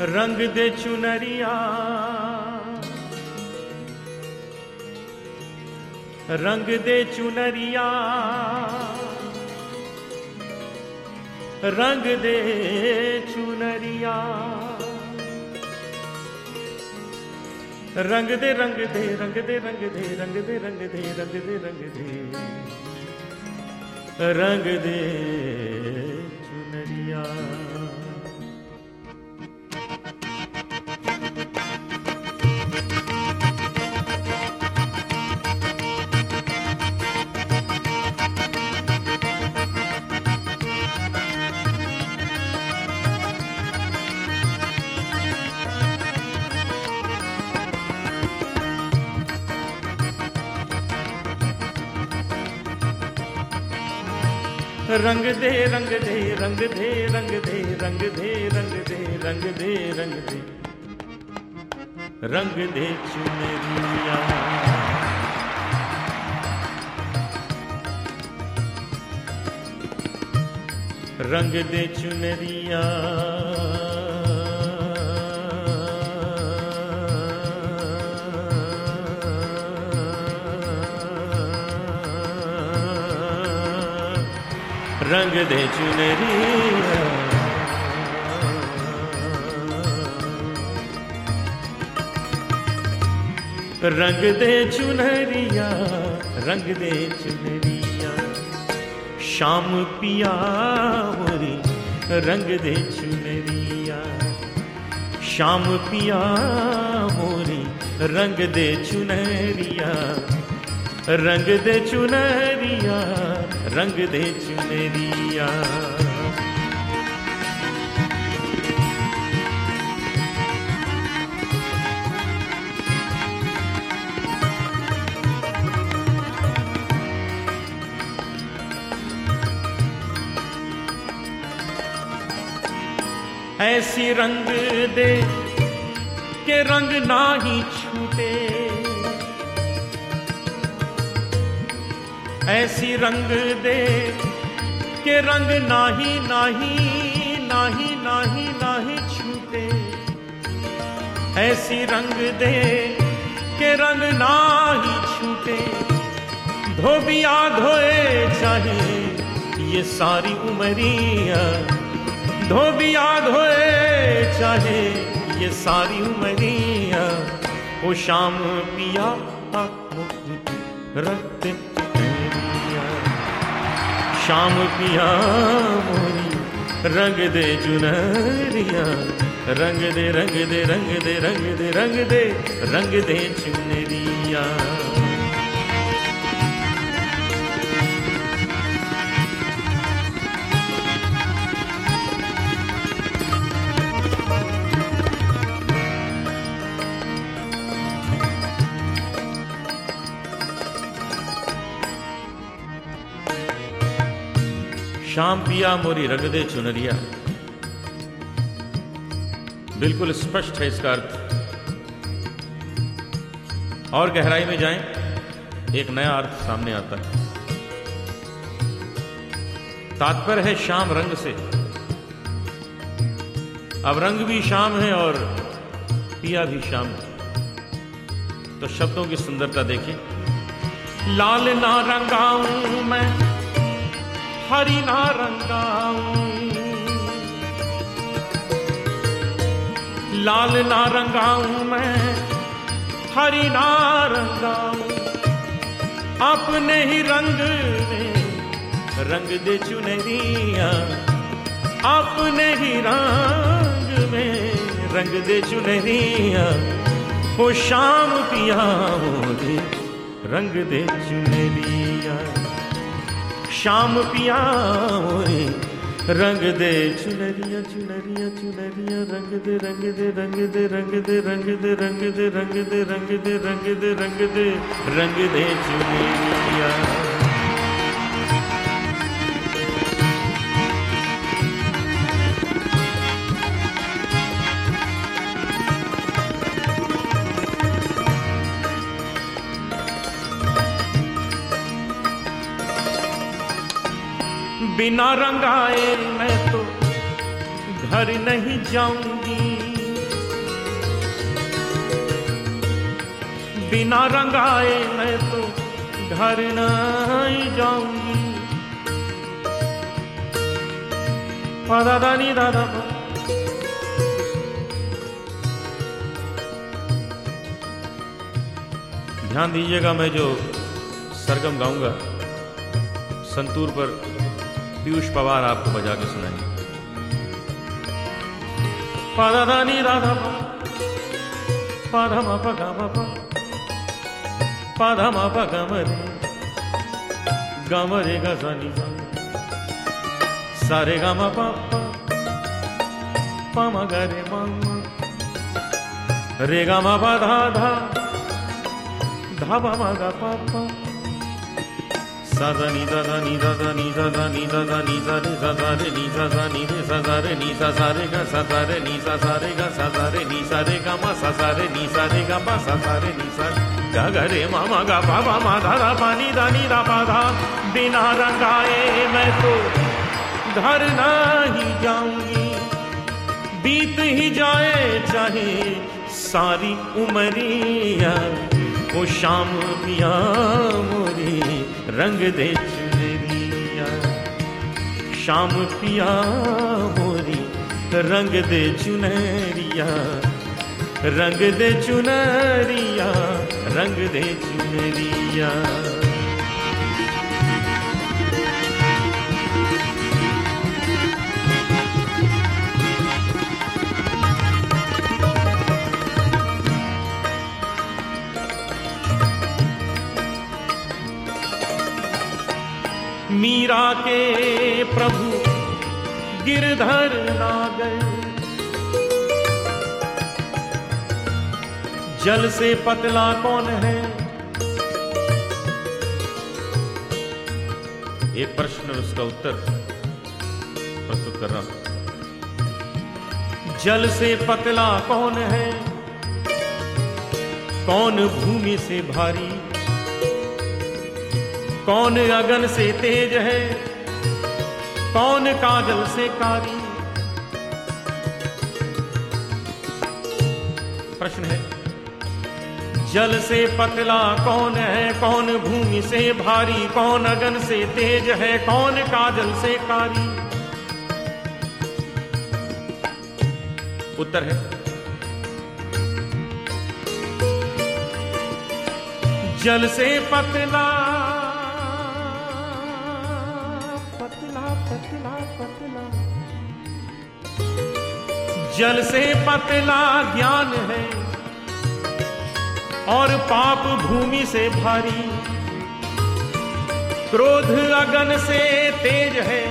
रंग दे चुनरिया। रंग दे चुनरिया। रंग दे चुनरिया। रंग दे रंग दे रंग दे रंग दे रंग दे रंग दे रंग दे रंग दे। रंग दे चुनरिया। रंग दे रंग दे रंग दे रंग दे रंग दे रंग दे रंग दे रंग दे। रंग दे चुनरिया रंग दे चुनरिया रंग दे चुनरिया रंग दे चुनरिया, रंग दे चुनरिया। शाम पिया मोरी रंग दे चुनरिया। शाम पिया मोरी रंग दे चुनरिया। रंग दे चुनरिया रंग दे चुनरिया ऐसी रंग दे के रंग ना ही छूटे। ऐसी रंग दे के रंग नाही नाही नाही नाही नाही छूटे। ऐसी रंग दे के रंग नाही छूटे। धोबिया धोए चाहे ये सारी उमरिया। धोबिया धोए चाहे ये सारी उमरिया। ओ शाम पिया रखते शाम पिया मोरी, रंग दे चुनरिया, रंग दे रंग दे रंग दे रंग दे रंग दे रंग दे चुनरिया। शाम पिया, मोरी रंग दे चुनरिया। बिल्कुल स्पष्ट है इसका अर्थ। और गहराई में जाएँ, एक नया अर्थ सामने आता है। तात्पर्य है शाम रंग से। अब रंग भी शाम है और पिया भी शाम है। तो शब्दों की सुंदरता देखिए। लाल ना रंगाऊं मैं हरि ना रंगाऊं। लाल ना रंगाऊं मैं, हरि ना रंगाऊं। अपने ही रंग में रंग दे चुनरिया। अपने ही रंग में रंग दे चुनरिया। हो शाम पिया मोरे रंग दे चुनरिया। शाम पिया रंग दे चुनरिया चुनरिया चुनरिया रंग दे रंग दे रंग दे रंग दे रंग दे रंग दे रंग दे रंग दे रंग दे रंग दे रंग दे चुनरिया बिना रंगाए मैं तो घर नहीं जाऊँगी। बिना रंगाए मैं तो घर नहीं जाऊँगी। हाँ, दादा नहीं दादा हाँ। ध्यान दीजिएगा, मैं जो सरगम गाऊँगा, संतूर पर पीयूष पवार आपको बजा के सुनाएँगे। रानी राधा पाधम पगम पाधम पगम रे, गम रे गनी सारे गम पापा पम गरे मम रे गम धा धा धा पापा गरे मामा गा पापा मा धारा पानी दानी दा पाधा बिना रंगाए मैं तो घर ही जाऊँगी बीत ही जाए चाहे सारी उमरिया वो शाम पियाम हो रंग दे चुनरिया शाम पिया मोरी, रंग दे चुनरिया। रंग दे चुनरिया, रंग दे चुनरिया। प्रभु गिरधर नागर। जल से पतला कौन है? ये प्रश्न उसका उत्तर प्रस्तुत कर रहा हूँ। जल से पतला कौन है? कौन भूमि से भारी? कौन अगन से तेज है? कौन काजल से कारी? प्रश्न है, जल से पतला कौन है, कौन भूमि से भारी, कौन अगन से तेज है, कौन काजल से कारी? उत्तर है, जल से पतला जल से पतला ज्ञान है और पाप भूमि से भारी। क्रोध अगन से तेज है,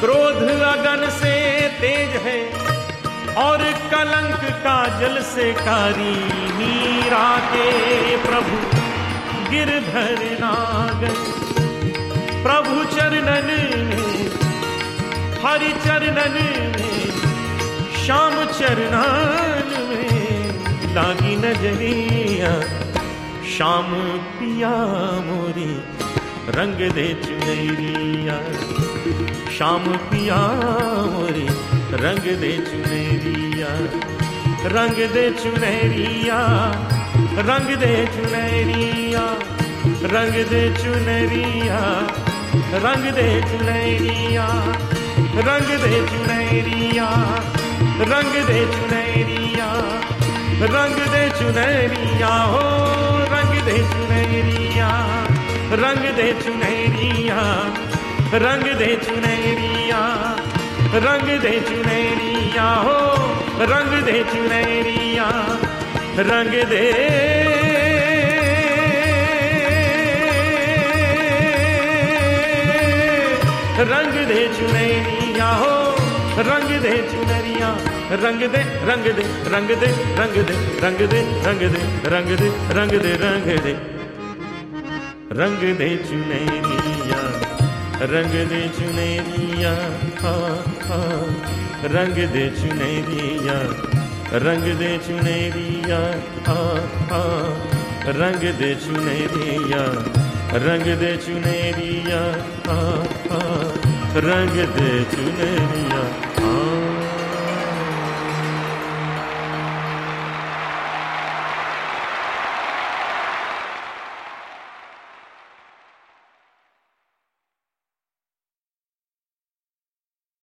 क्रोध अगन से तेज है, और कलंक का जल से कारी मीरा के प्रभु, गिरधर नागर प्रभु चरणन में, हरि चरणन में श्याम चरणन में लागी नज़रिया। श्याम पिया मोरी, रंग दे चुनरिया। श्याम पिया मोरी, रंग दे चुनरिया। रंग दे चुनरिया, रंग दे चुनरिया। रंग दे चुनरिया, रंग दे चुनरिया। रंग दे चुनरिया। रंग दे चुनरिया, रंग दे चुनरिया, हो रंग दे चुनरिया, रंग दे चुनरिया, रंग दे चुनरिया, रंग दे चुनरिया, हो रंग दे चुनरिया, रंग दे रंग दे चुनरिया, हो रंग दे चुनरिया, रंग दे रंग दे रंग दे रंग दे रंग दे रंग दे रंग दे रंग दे रंग दे। रंग दे चुनरिया, रंग दे चुनरिया रंग दे चुनरिया, रंग दे चुनरिया रंग दे चुनरिया, रंग दे चुनरिया रंग दे चुनरिया।